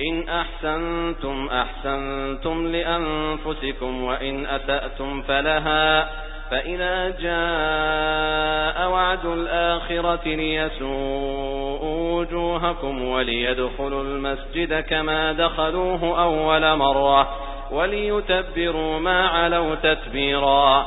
إن أحسنتم أحسنتم لأنفسكم وإن أسأتم فلها فإذا جاء وعد الآخرة ليسوءوا وجوهكم وليدخلوا المسجد كما دخلوه أول مرة وليتبروا ما علوا تتبيرا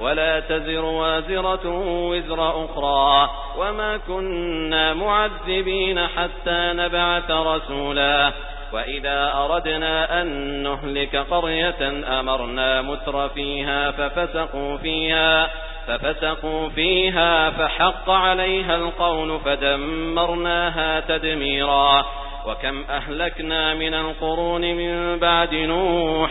ولا تزر وازرة وزر أخرى. وما كنا معذبين حتى نبعث رسولا. وإذا أردنا أن نهلك قرية أمرنا متر فيها ففسقوا فيها ففسقوا فيها فحق عليها القول فدمرناها تدميرا. وكم أهلكنا من القرون من بعد نوح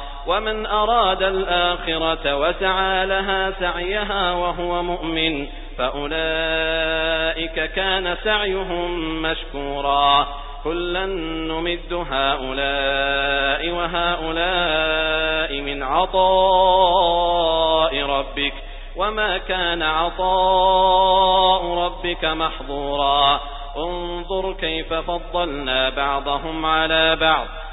ومن أراد الآخرة وسعى لها سعيها وهو مؤمن فأولئك كان سعيهم مشكورا كلا نمد هؤلاء وهؤلاء من عطاء ربك وما كان عطاء ربك محظورا انظر كيف فضلنا بعضهم على بعض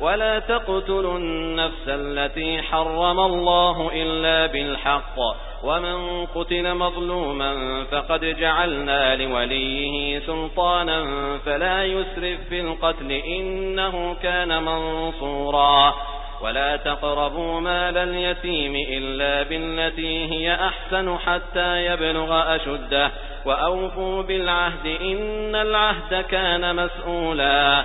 ولا تقتلوا النفس التي حرم الله إلا بالحق. ومن قتل مظلوما فقد جعلنا لوليه سلطانا فلا يسرف في القتل إنه كان منصورا. ولا تقربوا مال اليتيم إلا بالتي هي أحسن حتى يبلغ أشده. وأوفوا بالعهد إن العهد كان مسؤولا.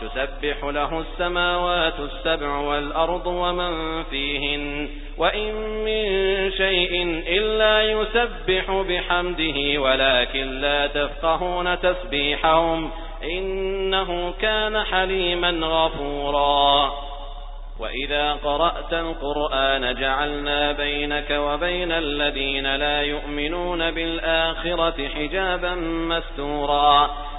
تسبح له السماوات السبع والأرض ومن فيهن وإن من شيء إلا يسبح بحمده ولكن لا تفقهون تسبيحهم إنه كان حليما غفورا. وإذا قرأت القرآن جعلنا بينك وبين الذين لا يؤمنون بالآخرة حجابا مستورا.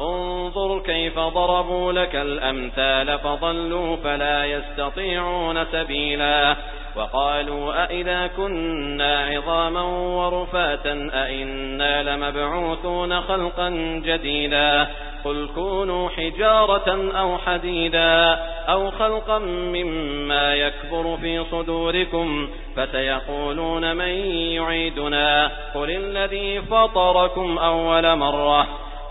انظر كيف ضربوا لك الأمثال فضلوا فلا يستطيعون سبيلا وقالوا أئذا كنا عظاما ورفاتا أئنا لمبعوثون خلقا جديدا قل كونوا حجارة أو حديدا أو خلقا مما يكبر في صدوركم فسيقولون من يعيدنا قل الذي فطركم أول مرة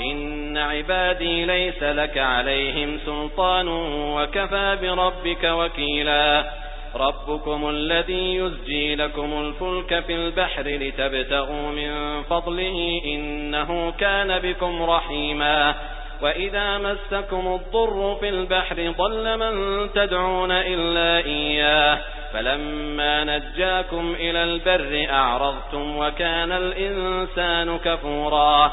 إن عبادي ليس لك عليهم سلطان وكفى بربك وكيلا. ربكم الذي يزجي لكم الفلك في البحر لتبتغوا من فضله إنه كان بكم رحيما. وإذا مسكم الضر في البحر ضل من تدعون إلا إياه. فلما نجاكم إلى البر أعرضتم وكان الإنسان كفورا.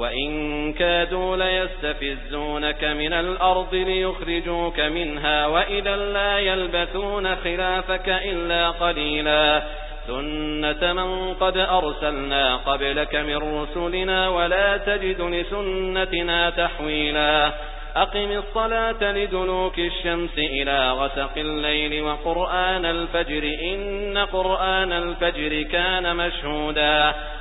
وإن كادوا ليستفزونك من الأرض ليخرجوك منها وإذا لا يلبثون خلافك إلا قليلا سنة من قد أرسلنا قبلك من رسلنا ولا تجد لسنتنا تحويلا أقم الصلاة لدلوك الشمس إلى غسق الليل وقرآن الفجر إن قرآن الفجر كان مشهودا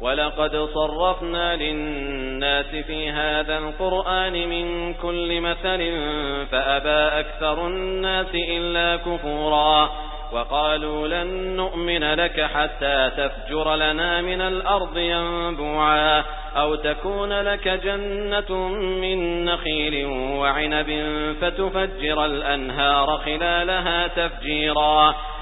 ولقد صرفنا للناس في هذا القرآن من كل مثل فأبى أكثر الناس إلا كفورا وقالوا لن نؤمن لك حتى تفجر لنا من الأرض ينبوعا أو تكون لك جنة من نخيل وعنب فتفجر الأنهار خلالها تفجيرا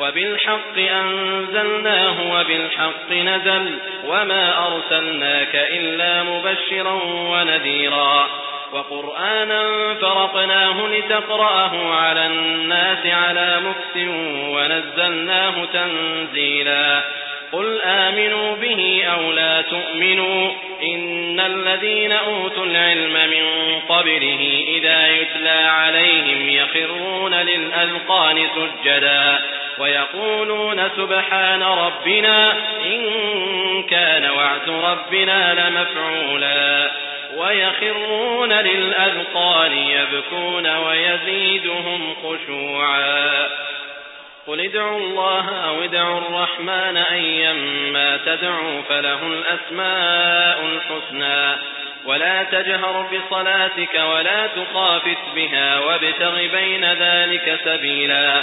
وبالحق أنزلناه وبالحق نزل وما أرسلناك إلا مبشرا ونذيرا وقرآنا فرقناه لتقرأه على الناس على مكس ونزلناه تنزيلا قل آمنوا به أو لا تؤمنوا إن الذين أوتوا العلم من قبله إذا يتلى عليهم يخرون للأذقان سجدا ويقولون سبحان ربنا إن كان وعد ربنا لمفعولا ويخرون للأذقان يبكون ويزيدهم خشوعا قل ادعوا الله أو ادعوا الرحمن أيما تدعوا فله الأسماء الحسنى ولا تجهر بصلاتك ولا تخافت بها وابتغ بين ذلك سبيلا